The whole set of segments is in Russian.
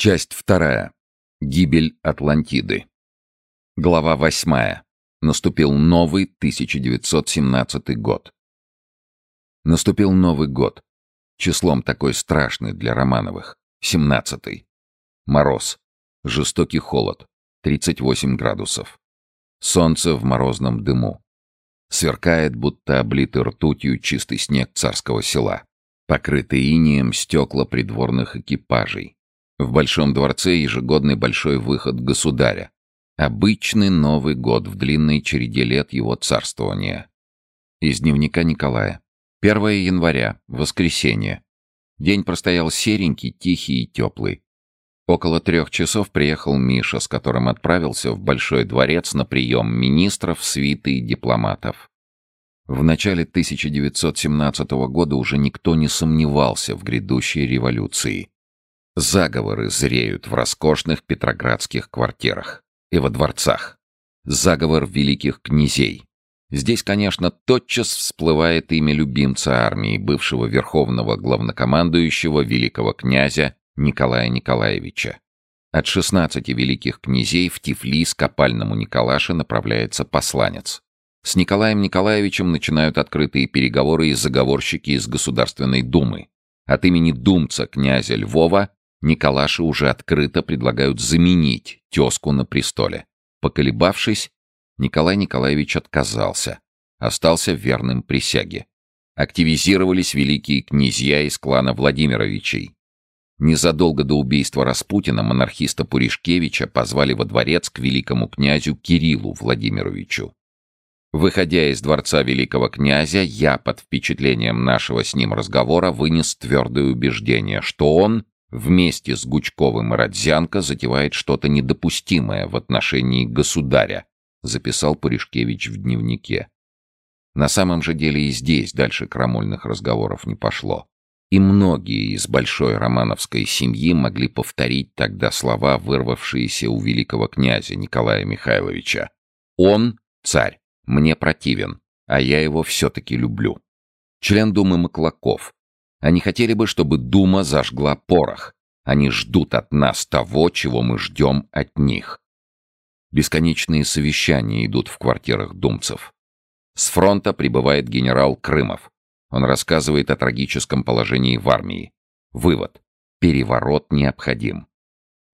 Часть вторая. Гибель Атлантиды. Глава восьмая. Наступил новый 1917 год. Наступил Новый год. Числом такой страшный для Романовых. 17-й. Мороз. Жестокий холод. 38 градусов. Солнце в морозном дыму. Сверкает, будто облитый ртутью чистый снег царского села. Покрытый инеем стекла придворных экипажей в Большом дворце ежегодный большой выход государя. Обычный Новый год в длинной череде лет его царствования. Из дневника Николая. 1 января, воскресенье. День простоял серенький, тихий и теплый. Около трех часов приехал Миша, с которым отправился в Большой дворец на прием министров, свиты и дипломатов. В начале 1917 года уже никто не сомневался в грядущей революции. Заговоры зреют в роскошных петроградских квартирах и во дворцах. Заговор великих князей. Здесь, конечно, тотчас всплывает имя любимца армии, бывшего верховного главнокомандующего великого князя Николая Николаевича. От 16 великих князей в Тифлис к опальному Николаше направляется посланец. С Николаем Николаевичем начинают открытые переговоры и заговорщики из Государственной Думы. От имени думца князя Львова Николаши уже открыто предлагают заменить тезку на престоле. Поколебавшись, Николай Николаевич отказался, остался верным присяге. Активизировались великие князья из клана Владимировичей. Незадолго до убийства Распутина монархиста Пуришкевича позвали во дворец к великому князю Кириллу Владимировичу. Выходя из дворца великого князя, я под впечатлением нашего с ним разговора вынес твердое убеждение, что он вместе с Гучковым Родзянко затевает что-то недопустимое в отношении государя, записал Пуришкевич в дневнике. На самом же деле и здесь дальше крамольных разговоров не пошло. И многие из большой романовской семьи могли повторить тогда слова, вырвавшиеся у великого князя Николая Михайловича. «Он, царь, мне противен, а я его все-таки люблю». Член Думы Маклаков, они хотели бы, чтобы Дума зажгла порох. Они ждут от нас того, чего мы ждем от них. Бесконечные совещания идут в квартирах думцев. С фронта прибывает генерал Крымов. Он рассказывает о трагическом положении в армии. Вывод. Переворот необходим.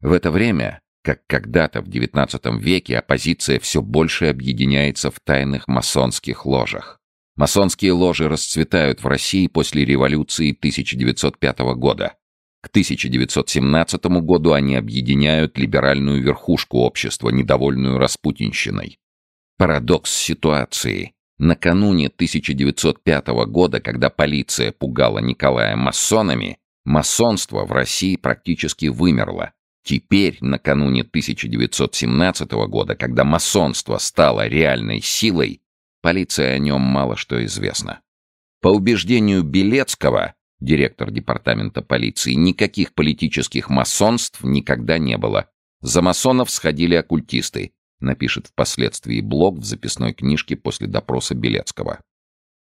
В это время, как когда-то в XIX веке, оппозиция все больше объединяется в тайных масонских ложах. Масонские ложи расцветают в России после революции 1905 года. К 1917 году они объединяют либеральную верхушку общества, недовольную распутинщиной. Парадокс ситуации. Накануне 1905 года, когда полиция пугала Николая масонами, масонство в России практически вымерло. Теперь, накануне 1917 года, когда масонство стало реальной силой, Полиции о нем мало что известно. По убеждению Белецкого, директор департамента полиции, никаких политических масонств никогда не было. За масонов сходили оккультисты, напишет впоследствии блог в записной книжке после допроса Белецкого.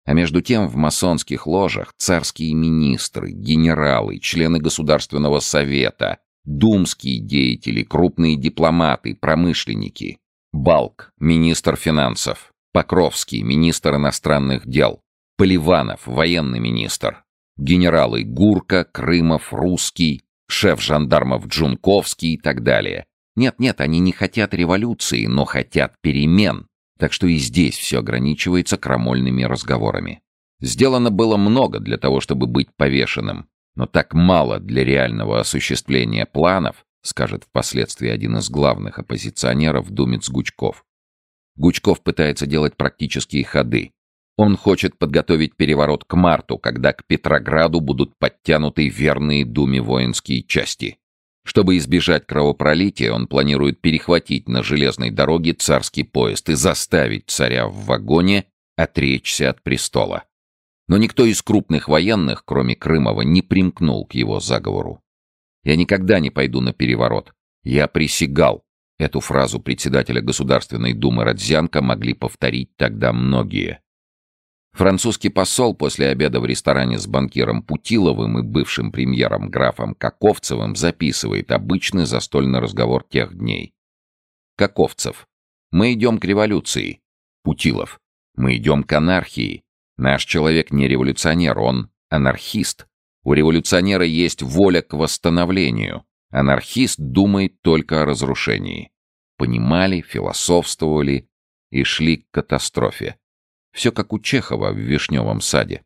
А между тем в масонских ложах царские министры, генералы, члены Государственного совета, думские деятели, крупные дипломаты, промышленники. Балк, министр финансов, Покровский, министр иностранных дел, Поливанов, военный министр, генералы Гурка, Крымов, Русский, шеф жандармов Джунковский и так далее. Нет-нет, они не хотят революции, но хотят перемен. Так что и здесь все ограничивается крамольными разговорами. Сделано было много для того, чтобы быть повешенным, но так мало для реального осуществления планов, скажет впоследствии один из главных оппозиционеров Думец Гучков. Гучков пытается делать практические ходы. Он хочет подготовить переворот к марту, когда к Петрограду будут подтянуты верные Думе воинские части. Чтобы избежать кровопролития, он планирует перехватить на железной дороге царский поезд и заставить царя в вагоне отречься от престола. Но никто из крупных военных, кроме Крымова, не примкнул к его заговору. «Я никогда не пойду на переворот. Я присягал. Эту фразу председателя Государственной Думы Родзянко могли повторить тогда многие. Французский посол после обеда в ресторане с банкиром Путиловым и бывшим премьером графом Каковцевым записывает обычный застольный разговор тех дней. Каковцев. Мы идем к революции. Путилов. Мы идем к анархии. Наш человек не революционер, он анархист. У революционера есть воля к восстановлению. Анархист думает только о разрушении. Понимали, философствовали и шли к катастрофе. Все как у Чехова в Вишневом саде.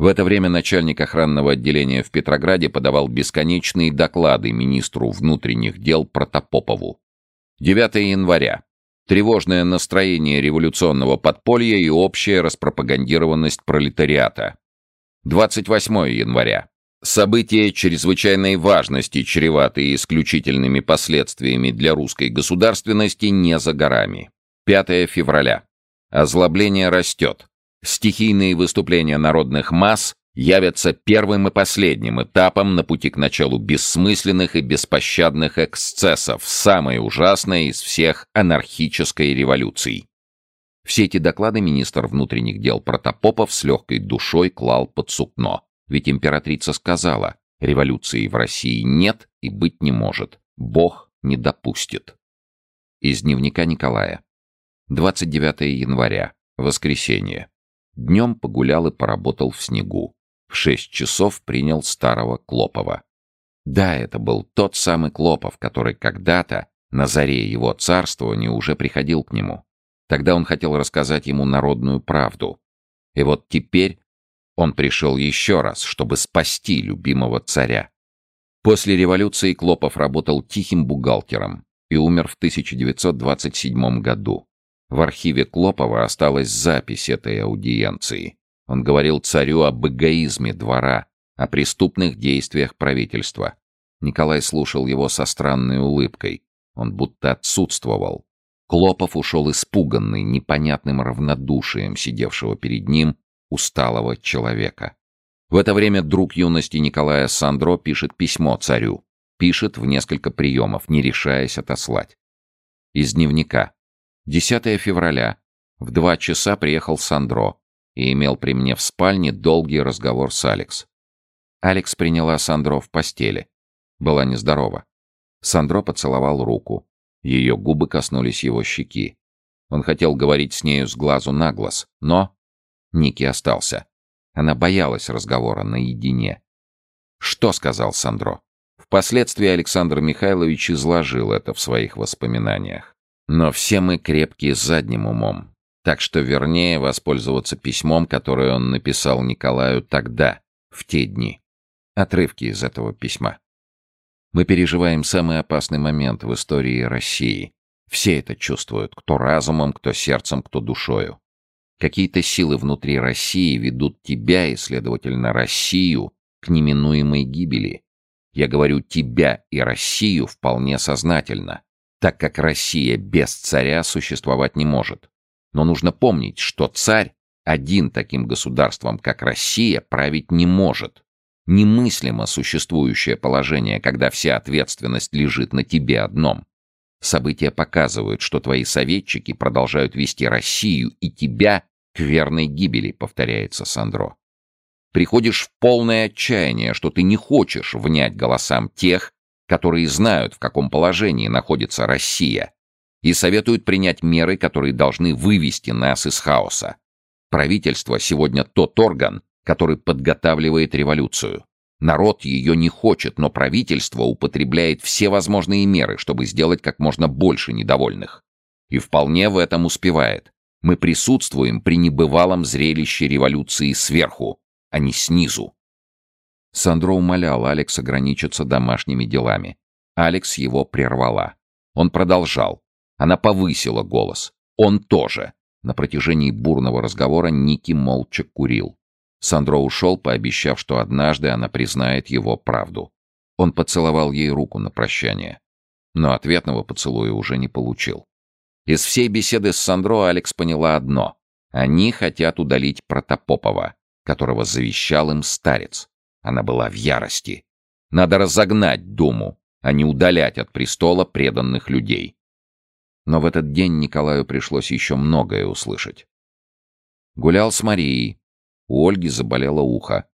В это время начальник охранного отделения в Петрограде подавал бесконечные доклады министру внутренних дел Протопопову. 9 января. Тревожное настроение революционного подполья и общая распропагандированность пролетариата. 28 января. События чрезвычайной важности, чреватые исключительными последствиями для русской государственности, не за горами. 5 февраля. Озлобление растет. Стихийные выступления народных масс явятся первым и последним этапом на пути к началу бессмысленных и беспощадных эксцессов, самой ужасной из всех анархической революций. Все эти доклады министр внутренних дел Протопопов с легкой душой клал под сукно. Ведь императрица сказала, революции в России нет и быть не может. Бог не допустит. Из дневника Николая. 29 января. Воскресенье. Днем погулял и поработал в снегу. В шесть часов принял старого Клопова. Да, это был тот самый Клопов, который когда-то, на заре его царствования, уже приходил к нему. Тогда он хотел рассказать ему народную правду. И вот теперь он пришел еще раз, чтобы спасти любимого царя. После революции Клопов работал тихим бухгалтером и умер в 1927 году. В архиве Клопова осталась запись этой аудиенции. Он говорил царю об эгоизме двора, о преступных действиях правительства. Николай слушал его со странной улыбкой. Он будто отсутствовал. Клопов ушел испуганный, непонятным равнодушием сидевшего перед ним усталого человека. В это время друг юности Николая Сандро пишет письмо царю. Пишет в несколько приемов, не решаясь отослать. Из дневника. 10 февраля. В два часа приехал Сандро и имел при мне в спальне долгий разговор с Алекс. Алекс приняла Сандро в постели. Была нездорова. Сандро поцеловал руку. Ее губы коснулись его щеки. Он хотел говорить с нею с глазу на глаз, но... Ники остался. Она боялась разговора наедине. «Что?» — сказал Сандро. Впоследствии Александр Михайлович изложил это в своих воспоминаниях. Но все мы крепкие задним умом. Так что вернее воспользоваться письмом, которое он написал Николаю тогда, в те дни. Отрывки из этого письма. Мы переживаем самый опасный момент в истории России. Все это чувствуют, кто разумом, кто сердцем, кто душою. Какие-то силы внутри России ведут тебя и, следовательно, Россию к неминуемой гибели. Я говорю тебя и Россию вполне сознательно, так как Россия без царя существовать не может. Но нужно помнить, что царь один таким государством, как Россия, править не может. Немыслимо существующее положение, когда вся ответственность лежит на тебе одном. События показывают, что твои советчики продолжают вести Россию и тебя к верной гибели, повторяется Сандро. Приходишь в полное отчаяние, что ты не хочешь внять голосам тех, которые знают, в каком положении находится Россия, и советуют принять меры, которые должны вывести нас из хаоса. Правительство сегодня тот орган, который подготавливает революцию. Народ ее не хочет, но правительство употребляет все возможные меры, чтобы сделать как можно больше недовольных. И вполне в этом успевает. Мы присутствуем при небывалом зрелище революции сверху, а не снизу. Сандро умолял Алекс ограничиться домашними делами. Алекс его прервала. Он продолжал. Она повысила голос. Он тоже. На протяжении бурного разговора Ники молча курил. Сандро ушел, пообещав, что однажды она признает его правду. Он поцеловал ей руку на прощание. Но ответного поцелуя уже не получил. Из всей беседы с Сандро Алекс поняла одно. Они хотят удалить Протопопова, которого завещал им старец. Она была в ярости. Надо разогнать Думу, а не удалять от престола преданных людей. Но в этот день Николаю пришлось еще многое услышать. Гулял с Марией. У Ольги заболело ухо.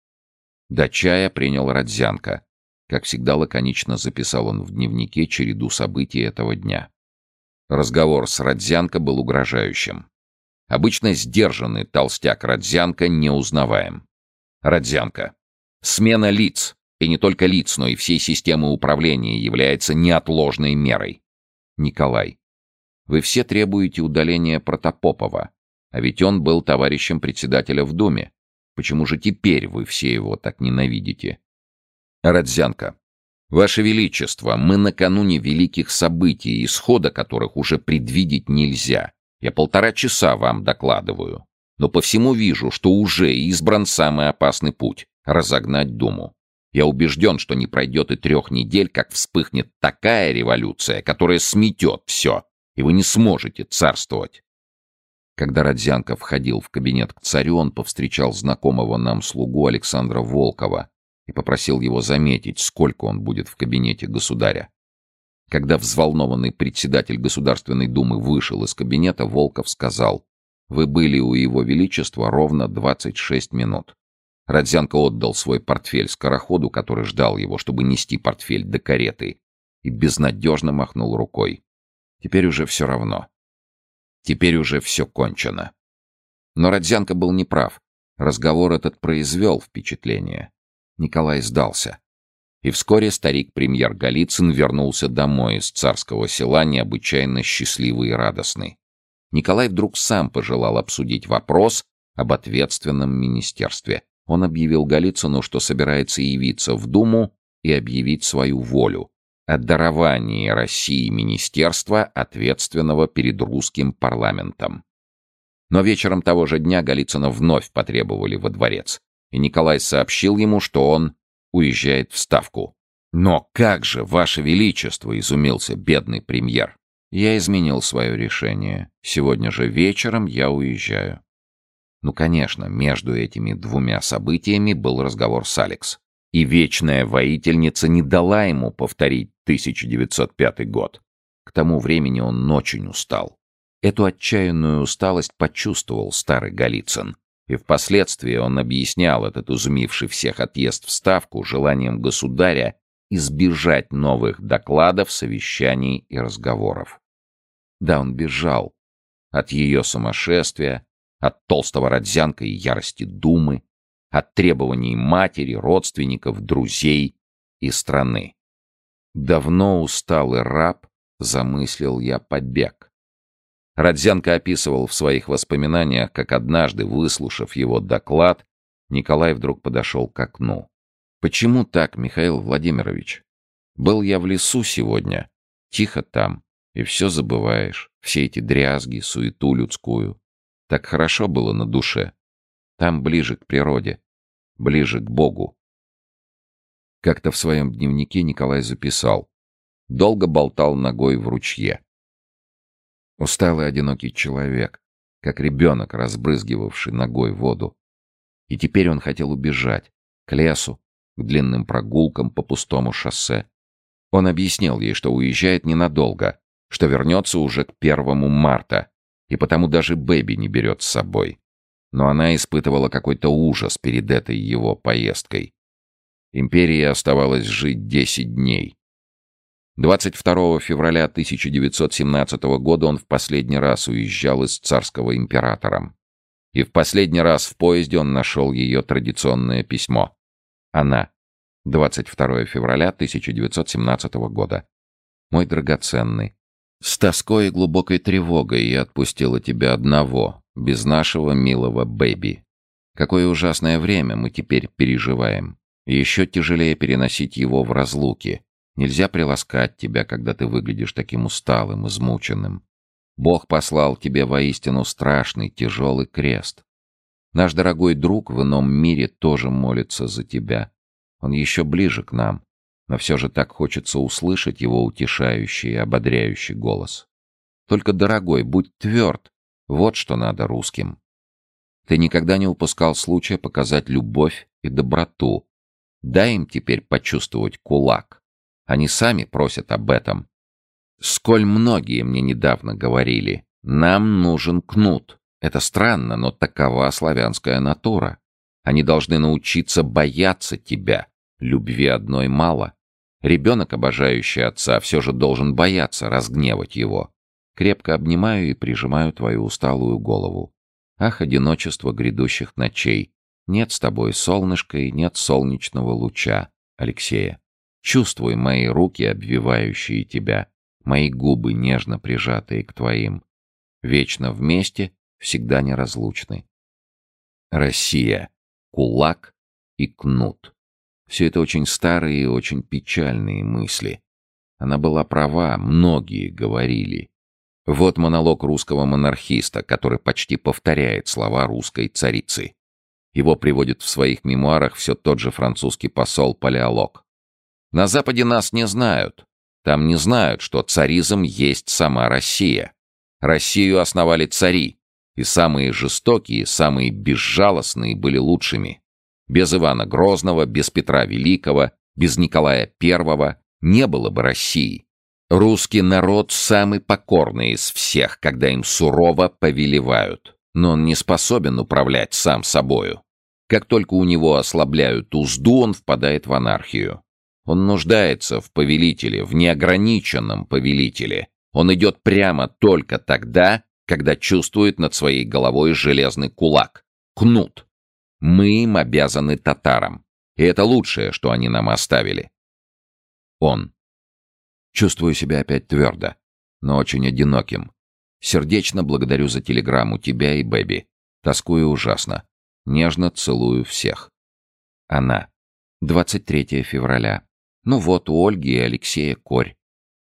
До чая принял Родзянко. Как всегда лаконично записал он в дневнике череду событий этого дня. Разговор с Родзянко был угрожающим. Обычно сдержанный толстяк Родзянко не узнаваем. Родзянко. Смена лиц, и не только лиц, но и всей системы управления является неотложной мерой. Николай. Вы все требуете удаления Протопопова, а ведь он был товарищем председателя в Думе. Почему же теперь вы все его так ненавидите? Родзянко. Ваше Величество, мы накануне великих событий, исхода которых уже предвидеть нельзя. Я полтора часа вам докладываю. Но по всему вижу, что уже избран самый опасный путь — разогнать Думу. Я убежден, что не пройдет и трех недель, как вспыхнет такая революция, которая сметет все, и вы не сможете царствовать. Когда Родзянко входил в кабинет к царю, он повстречал знакомого нам слугу Александра Волкова и попросил его заметить, сколько он будет в кабинете государя. Когда взволнованный председатель Государственной Думы вышел из кабинета, Волков сказал, «Вы были у Его Величества ровно 26 минут». Родзянко отдал свой портфель скороходу, который ждал его, чтобы нести портфель до кареты, и безнадежно махнул рукой. Теперь уже все равно. Теперь уже все кончено. Но Родзянко был неправ. Разговор этот произвел впечатление. Николай сдался. И вскоре старик-премьер Голицын вернулся домой из царского села необычайно счастливый и радостный. Николай вдруг сам пожелал обсудить вопрос об ответственном министерстве. Он объявил Голицыну, что собирается явиться в Думу и объявить свою волю, о даровании России министерства, ответственного перед русским парламентом. Но вечером того же дня Голицына вновь потребовали во дворец, и Николай сообщил ему, что он уезжает в Ставку. «Но как же, Ваше Величество!» — изумился бедный премьер. «Я изменил свое решение. Сегодня же вечером я уезжаю». Ну, конечно, между этими двумя событиями был разговор с Алекс и вечная воительница не дала ему повторить 1905 год. К тому времени он очень устал. Эту отчаянную усталость почувствовал старый Голицын, и впоследствии он объяснял этот изумивший всех отъезд в Ставку желанием государя избежать новых докладов, совещаний и разговоров. Да, он бежал от ее сумасшествия, от толстого Родзянка и ярости Думы, от требований матери, родственников, друзей и страны. Давно усталый раб замыслил я побег. Родзянко описывал в своих воспоминаниях, как однажды, выслушав его доклад, Николай вдруг подошел к окну. «Почему так, Михаил Владимирович? Был я в лесу сегодня, тихо там, и все забываешь, все эти дрязги, суету людскую. Так хорошо было на душе. Там ближе к природе ближе к Богу. Как-то в своем дневнике Николай записал. Долго болтал ногой в ручье. Усталый одинокий человек, как ребенок, разбрызгивавший ногой воду. И теперь он хотел убежать, к лесу, к длинным прогулкам по пустому шоссе. Он объяснил ей, что уезжает ненадолго, что вернется уже к первому марта, и потому даже Бэби не берет с собой но она испытывала какой-то ужас перед этой его поездкой. Империи оставалось жить 10 дней. 22 февраля 1917 года он в последний раз уезжал из царского императором. И в последний раз в поезде он нашел ее традиционное письмо. Она. 22 февраля 1917 года. «Мой драгоценный, с тоской и глубокой тревогой я отпустила тебя одного, без нашего милого Бэби. Какое ужасное время мы теперь переживаем. еще тяжелее переносить его в разлуке. Нельзя приласкать тебя, когда ты выглядишь таким усталым, измученным. Бог послал тебе воистину страшный, тяжелый крест. Наш дорогой друг в ином мире тоже молится за тебя. Он еще ближе к нам, но все же так хочется услышать его утешающий и ободряющий голос. Только, дорогой, будь тверд, вот что надо русским. Ты никогда не упускал случая показать любовь и доброту. Дай им теперь почувствовать кулак. Они сами просят об этом. Сколь многие мне недавно говорили, нам нужен кнут. Это странно, но такова славянская натура. Они должны научиться бояться тебя. Любви одной мало. Ребенок, обожающий отца, все же должен бояться разгневать его. Крепко обнимаю и прижимаю твою усталую голову. Ах, одиночество грядущих ночей. Нет с тобой солнышка и нет солнечного луча, Алексея. Чувствуй мои руки, обвивающие тебя, мои губы, нежно прижатые к твоим. Вечно вместе, всегда неразлучны. Россия. Кулак и кнут. Все это очень старые и очень печальные мысли. Она была права, многие говорили. Вот монолог русского монархиста, который почти повторяет слова русской царицы. Его приводит в своих мемуарах все тот же французский посол Палеолог. На Западе нас не знают. Там не знают, что царизм есть сама Россия. Россию основали цари, и самые жестокие, самые безжалостные были лучшими. Без Ивана Грозного, без Петра Великого, без Николая I не было бы России. Русский народ самый покорный из всех, когда им сурово повелевают. Но он не способен управлять сам собою. Как только у него ослабляют узду, он впадает в анархию. Он нуждается в повелителе, в неограниченном повелителе. Он идет прямо только тогда, когда чувствует над своей головой железный кулак. Кнут. Мы им обязаны татарам. И это лучшее, что они нам оставили. Он. Чувствую себя опять твердо, но очень одиноким. Сердечно благодарю за телеграмму тебя и Бэби. Тоскую ужасно. Нежно целую всех. Она. 23 февраля. Ну вот, у Ольги и Алексея корь.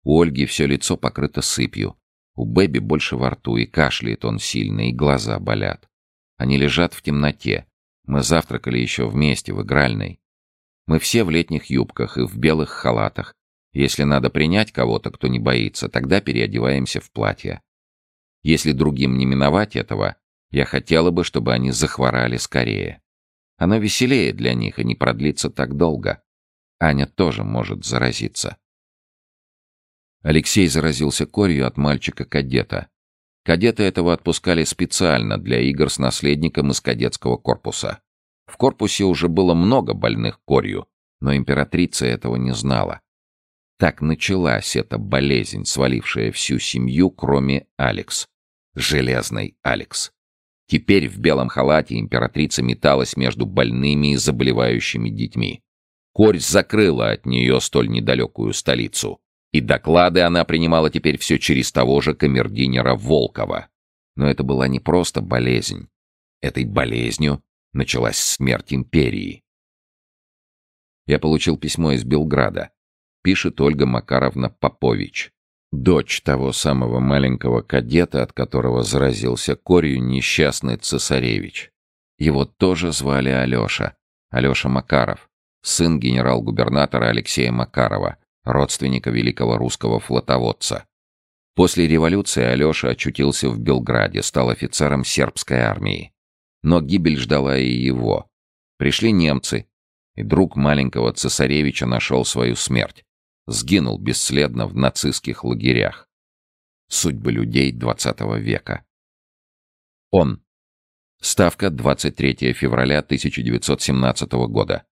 У Ольги все лицо покрыто сыпью. У Бэби больше во рту, и кашляет он сильно, и глаза болят. Они лежат в темноте. Мы завтракали еще вместе в игральной. Мы все в летних юбках и в белых халатах, если надо принять кого-то, кто не боится, тогда переодеваемся в платье. Если другим не миновать этого, я хотела бы, чтобы они захворали скорее. Оно веселее для них и не продлится так долго. Аня тоже может заразиться. Алексей заразился корью от мальчика-кадета. Кадета этого отпускали специально для игр с наследником из кадетского корпуса. В корпусе уже было много больных корью, но императрица этого не знала. Так началась эта болезнь, свалившая всю семью, кроме Алекс. Железный Алекс. Теперь в белом халате императрица металась между больными и заболевающими детьми. Корь закрыла от нее столь недалекую столицу. И доклады она принимала теперь все через того же камердинера Волкова. Но это была не просто болезнь. Этой болезнью началась смерть империи. Я получил письмо из Белграда пишет Ольга Макаровна Попович. Дочь того самого маленького кадета, от которого заразился корью несчастный цесаревич. Его тоже звали Алеша. Алеша Макаров, сын генерал-губернатора Алексея Макарова, родственника великого русского флотоводца. После революции Алеша очутился в Белграде, стал офицером сербской армии. Но гибель ждала и его. Пришли немцы, и друг маленького цесаревича нашел свою смерть сгинул бесследно в нацистских лагерях. Судьбы людей XX века. Он. Ставка 23 февраля 1917 года.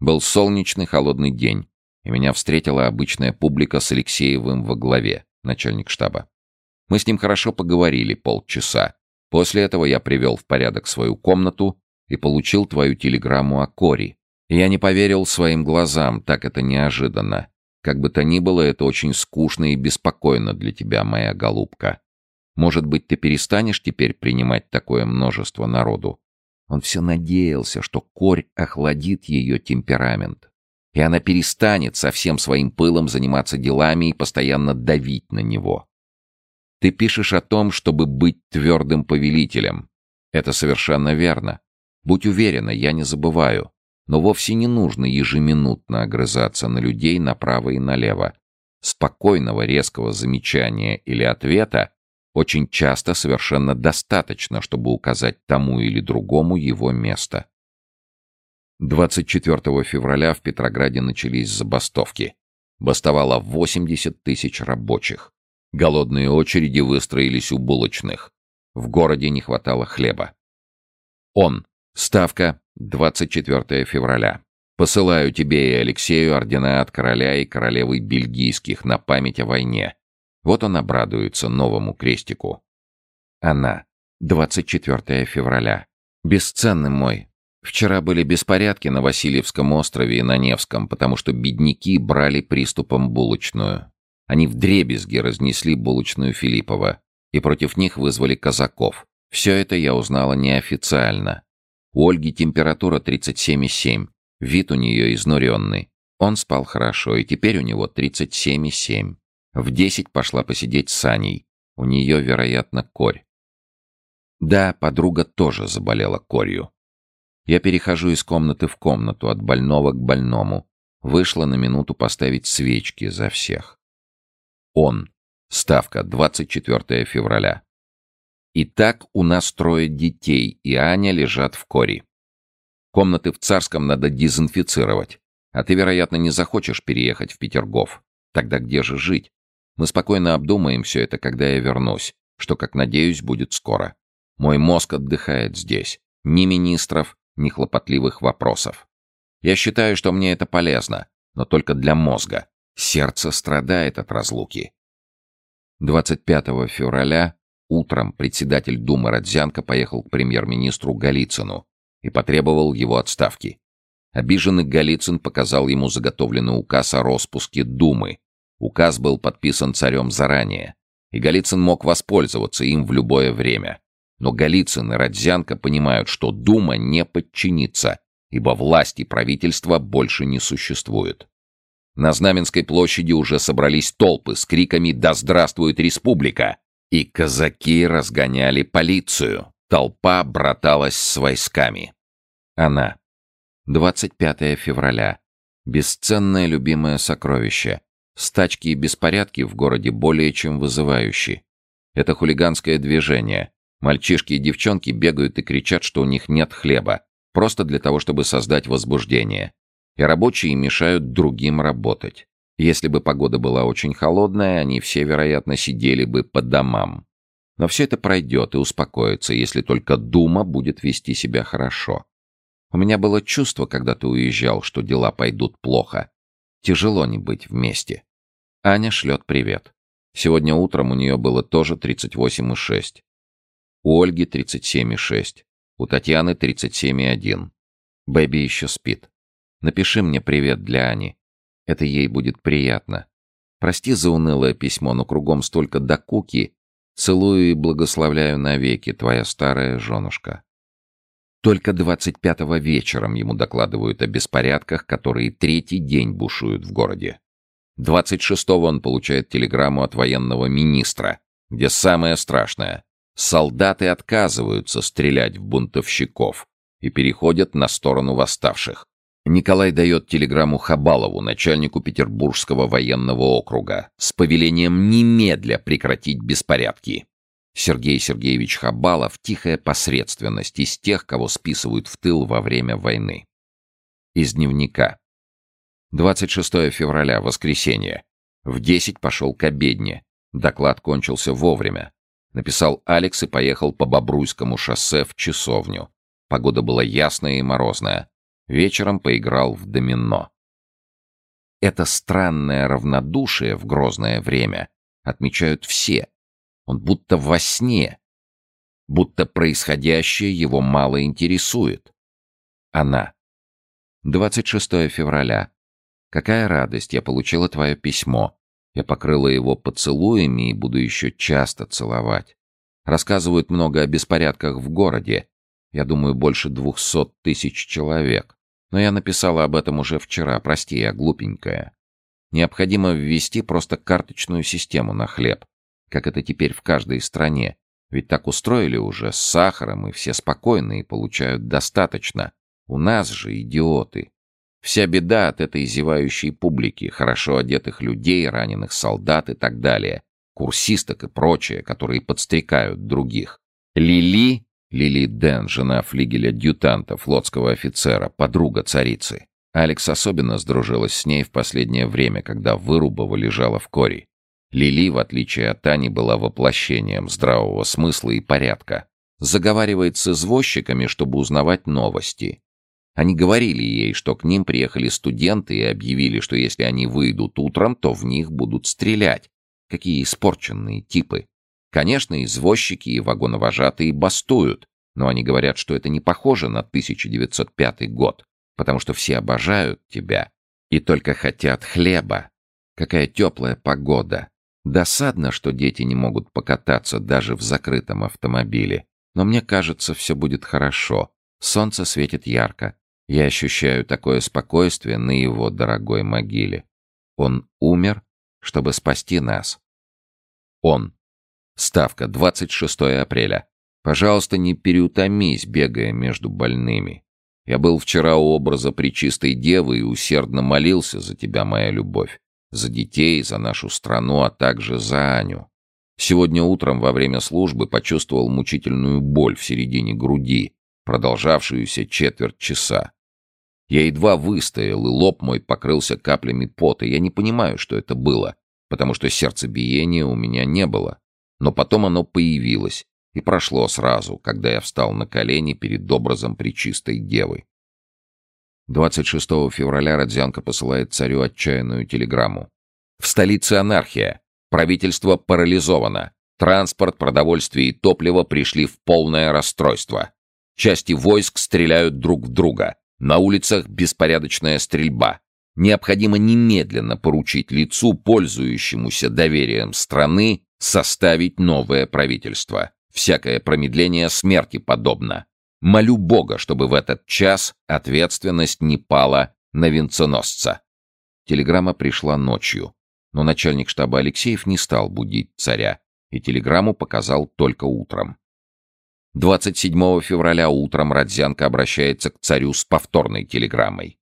Был солнечный холодный день, и меня встретила обычная публика с Алексеевым во главе, начальник штаба. Мы с ним хорошо поговорили полчаса. После этого я привел в порядок свою комнату и получил твою телеграмму о Кори. Я не поверил своим глазам, так это неожиданно. Как бы то ни было, это очень скучно и беспокойно для тебя, моя голубка. Может быть, ты перестанешь теперь принимать такое множество народу? Он все надеялся, что корь охладит ее темперамент, и она перестанет со всем своим пылом заниматься делами и постоянно давить на него. Ты пишешь о том, чтобы быть твердым повелителем. Это совершенно верно. Будь уверена, я не забываю. Но вовсе не нужно ежеминутно огрызаться на людей направо и налево. Спокойного резкого замечания или ответа очень часто совершенно достаточно, чтобы указать тому или другому его место. 24 февраля в Петрограде начались забастовки. Бастовало 80 тысяч рабочих. Голодные очереди выстроились у булочных. В городе не хватало хлеба. Он. Ставка. 24 февраля. Посылаю тебе и Алексею ордена от короля и королевы бельгийских на память о войне. Вот он обрадуется новому крестику. Она. 24 февраля. Бесценный мой. Вчера были беспорядки на Васильевском острове и на Невском, потому что бедняки брали приступом булочную. Они вдребезги разнесли булочную Филиппова и против них вызвали казаков. Все это я узнала неофициально. У Ольги температура 37,7, вид у нее изнуренный. Он спал хорошо, и теперь у него 37,7. В 10 пошла посидеть с Аней. У нее, вероятно, корь. Да, подруга тоже заболела корью. Я перехожу из комнаты в комнату, от больного к больному. Вышла на минуту поставить свечки за всех. Он. Ставка. 24 февраля. Итак, у нас трое детей, и Аня лежат в коре. Комнаты в Царском надо дезинфицировать. А ты, вероятно, не захочешь переехать в Петергоф. Тогда где же жить? Мы спокойно обдумаем все это, когда я вернусь, что, как надеюсь, будет скоро. Мой мозг отдыхает здесь. Ни министров, ни хлопотливых вопросов. Я считаю, что мне это полезно, но только для мозга. Сердце страдает от разлуки. 25 февраля утром председатель Думы Родзянко поехал к премьер-министру Голицыну и потребовал его отставки. Обиженный Голицын показал ему заготовленный указ о распуске Думы. Указ был подписан царем заранее, и Голицын мог воспользоваться им в любое время. Но Голицын и Родзянко понимают, что Дума не подчинится, ибо власти правительства больше не существует. На Знаменской площади уже собрались толпы с криками «Да здравствует республика!» И казаки разгоняли полицию. Толпа браталась с войсками. Она. 25 февраля. Бесценное любимое сокровище. Стачки и беспорядки в городе более чем вызывающие. Это хулиганское движение. Мальчишки и девчонки бегают и кричат, что у них нет хлеба, просто для того, чтобы создать возбуждение. И рабочие мешают другим работать. Если бы погода была очень холодная, они все, вероятно, сидели бы по домам. Но все это пройдет и успокоится, если только Дума будет вести себя хорошо. У меня было чувство, когда ты уезжал, что дела пойдут плохо. Тяжело не быть вместе. Аня шлет привет. Сегодня утром у нее было тоже 38,6. У Ольги 37,6. У Татьяны 37,1. Бэби еще спит. Напиши мне привет для Ани. Это ей будет приятно. Прости за унылое письмо, но кругом столько докуки. Целую и благословляю навеки, твоя старая женушка. Только 25-го вечером ему докладывают о беспорядках, которые третий день бушуют в городе. 26-го он получает телеграмму от военного министра, где самое страшное. Солдаты отказываются стрелять в бунтовщиков и переходят на сторону восставших. Николай дает телеграмму Хабалову, начальнику Петербургского военного округа, с повелением немедля прекратить беспорядки. Сергей Сергеевич Хабалов — тихая посредственность из тех, кого списывают в тыл во время войны. Из дневника. 26 февраля, воскресенье. В 10 пошел к обедне. Доклад кончился вовремя. Написал Алекс и поехал по Бобруйскому шоссе в часовню. Погода была ясная и морозная. Вечером поиграл в домино. Это странное равнодушие в грозное время отмечают все. Он будто во сне, будто происходящее его мало интересует. Она. 26 февраля. Какая радость, я получила твое письмо. Я покрыла его поцелуями и буду еще часто целовать. Рассказывают много о беспорядках в городе. Я думаю, больше двухсот тысяч человек. Но я написала об этом уже вчера, прости, я глупенькая. Необходимо ввести просто карточную систему на хлеб, как это теперь в каждой стране. Ведь так устроили уже с сахаром, и все спокойны и получают достаточно. У нас же идиоты. Вся беда от этой зевающей публики, хорошо одетых людей, раненых солдат и так далее, курсисток и прочее, которые подстрекают других. Лили, Лили Дэн, жена флигеля-дютанта, флотского офицера, подруга царицы. Алекс особенно сдружилась с ней в последнее время, когда Вырубова лежала в коре. Лили, в отличие от Тани, была воплощением здравого смысла и порядка. Заговаривает с извозчиками, чтобы узнавать новости. Они говорили ей, что к ним приехали студенты и объявили, что если они выйдут утром, то в них будут стрелять. Какие испорченные типы. Конечно, извозчики и вагоновожатые бастуют, но они говорят, что это не похоже на 1905 год, потому что все обожают тебя и только хотят хлеба. Какая теплая погода. Досадно, что дети не могут покататься даже в закрытом автомобиле. Но мне кажется, все будет хорошо. Солнце светит ярко. Я ощущаю такое спокойствие на его дорогой могиле. Он умер, чтобы спасти нас. Он. Ставка 26 апреля. Пожалуйста, не переутомись, бегая между больными. Я был вчера у образа Пречистой Девы и усердно молился за тебя, моя любовь, за детей, за нашу страну, а также за Аню. Сегодня утром во время службы почувствовал мучительную боль в середине груди, продолжавшуюся четверть часа. Я едва выстоял, и лоб мой покрылся каплями пота. Я не понимаю, что это было, потому что сердцебиения у меня не было. Но потом оно появилось, и прошло сразу, когда я встал на колени перед образом Пречистой Девы. 26 февраля Родзянко посылает царю отчаянную телеграмму. «В столице анархия. Правительство парализовано. Транспорт, продовольствие и топливо пришли в полное расстройство. Части войск стреляют друг в друга. На улицах беспорядочная стрельба. Необходимо немедленно поручить лицу, пользующемуся доверием страны, составить новое правительство. Всякое промедление смерти подобно. Молю Бога, чтобы в этот час ответственность не пала на венценосца. Телеграмма пришла ночью, но начальник штаба Алексеев не стал будить царя, и телеграмму показал только утром. 27 февраля утром Родзянко обращается к царю с повторной телеграммой.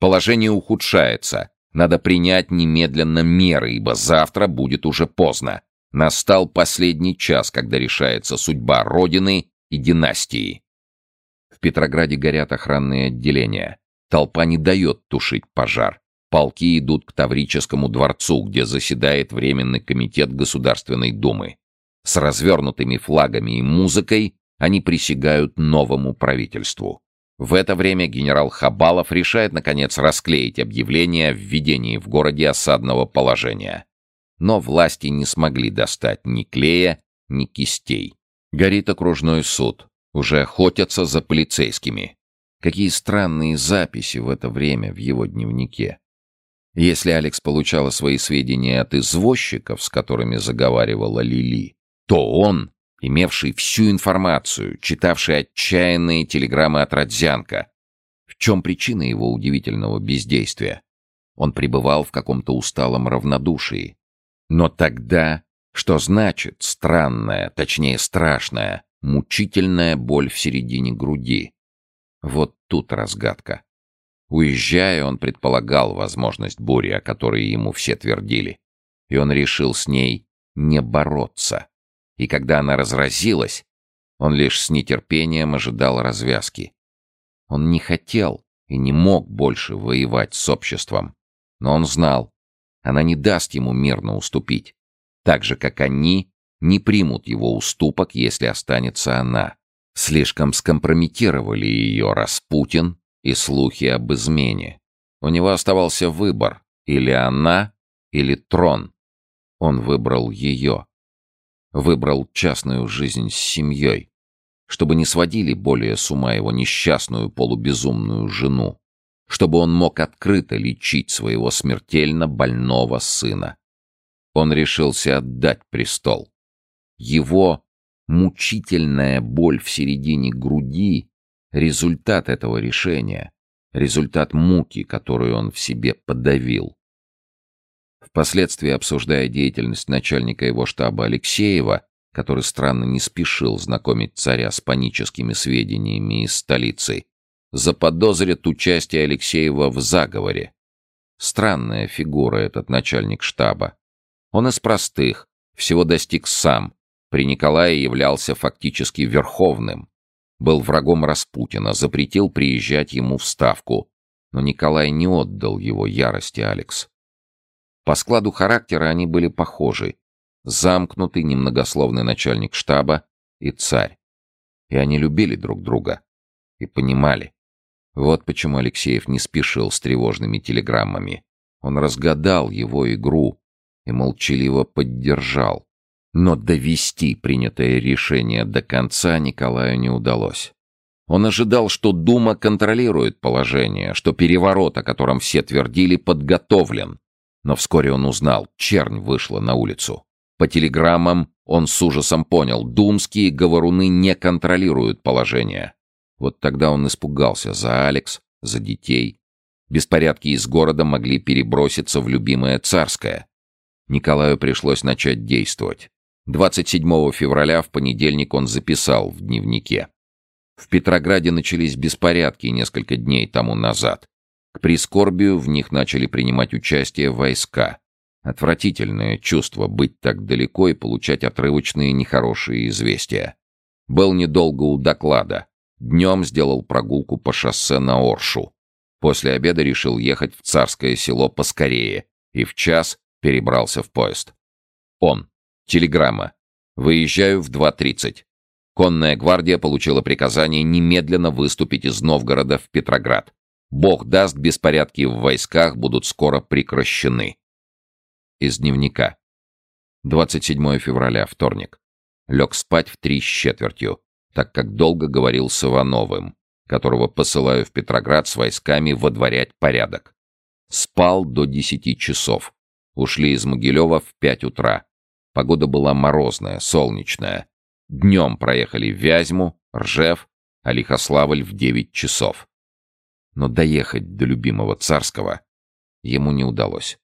Положение ухудшается. Надо принять немедленно меры, ибо завтра будет уже поздно. Настал последний час, когда решается судьба Родины и династии. В Петрограде горят охранные отделения. Толпа не дает тушить пожар. Полки идут к Таврическому дворцу, где заседает Временный комитет Государственной Думы. С развернутыми флагами и музыкой они присягают новому правительству. В это время генерал Хабалов решает, наконец, расклеить объявление о введении в городе осадного положения но власти не смогли достать ни клея, ни кистей. Горит окружной суд. Уже охотятся за полицейскими. Какие странные записи в это время в его дневнике. Если Алекс получала свои сведения от извозчиков, с которыми заговаривала Лили, то он, имевший всю информацию, читавший отчаянные телеграммы от Родзянка, в чем причина его удивительного бездействия? Он пребывал в каком-то усталом равнодушии, но тогда, что значит странная, точнее страшная, мучительная боль в середине груди? Вот тут разгадка. Уезжая, он предполагал возможность бури, о которой ему все твердили. И он решил с ней не бороться. И когда она разразилась, он лишь с нетерпением ожидал развязки. Он не хотел и не мог больше воевать с обществом. Но он знал, она не даст ему мирно уступить. Так же, как они не примут его уступок, если останется она. Слишком скомпрометировали ее Распутин и слухи об измене. У него оставался выбор — или она, или трон. Он выбрал ее. Выбрал частную жизнь с семьей, чтобы не сводили более с ума его несчастную полубезумную жену чтобы он мог открыто лечить своего смертельно больного сына. Он решился отдать престол. Его мучительная боль в середине груди — результат этого решения, результат муки, которую он в себе подавил. Впоследствии, обсуждая деятельность начальника его штаба Алексеева, который странно не спешил знакомить царя с паническими сведениями из столицы, заподозрят участие Алексеева в заговоре. Странная фигура этот начальник штаба. Он из простых, всего достиг сам. При Николае являлся фактически верховным. Был врагом Распутина, запретил приезжать ему в Ставку. Но Николай не отдал его ярости Алекс. По складу характера они были похожи. Замкнутый, немногословный начальник штаба и царь. И они любили друг друга. И понимали. Вот почему Алексеев не спешил с тревожными телеграммами. Он разгадал его игру и молчаливо поддержал. Но довести принятое решение до конца Николаю не удалось. Он ожидал, что Дума контролирует положение, что переворот, о котором все твердили, подготовлен. Но вскоре он узнал, чернь вышла на улицу. По телеграммам он с ужасом понял, думские говоруны не контролируют положение. Вот тогда он испугался за Алекс, за детей. Беспорядки из города могли переброситься в любимое царское. Николаю пришлось начать действовать. 27 февраля в понедельник он записал в дневнике. В Петрограде начались беспорядки несколько дней тому назад. К прискорбию в них начали принимать участие войска. Отвратительное чувство быть так далеко и получать отрывочные нехорошие известия. Был недолго у доклада. Днем сделал прогулку по шоссе на Оршу. После обеда решил ехать в царское село поскорее и в час перебрался в поезд. Он. Телеграмма. Выезжаю в 2.30. Конная гвардия получила приказание немедленно выступить из Новгорода в Петроград. Бог даст, беспорядки в войсках будут скоро прекращены. Из дневника. 27 февраля, вторник. Лег спать в три с четвертью, так как долго говорил с Ивановым, которого посылаю в Петроград с войсками водворять порядок. Спал до десяти часов. Ушли из Могилева в пять утра. Погода была морозная, солнечная. Днем проехали Вязьму, Ржев, а Лихославль в девять часов. Но доехать до любимого царского ему не удалось.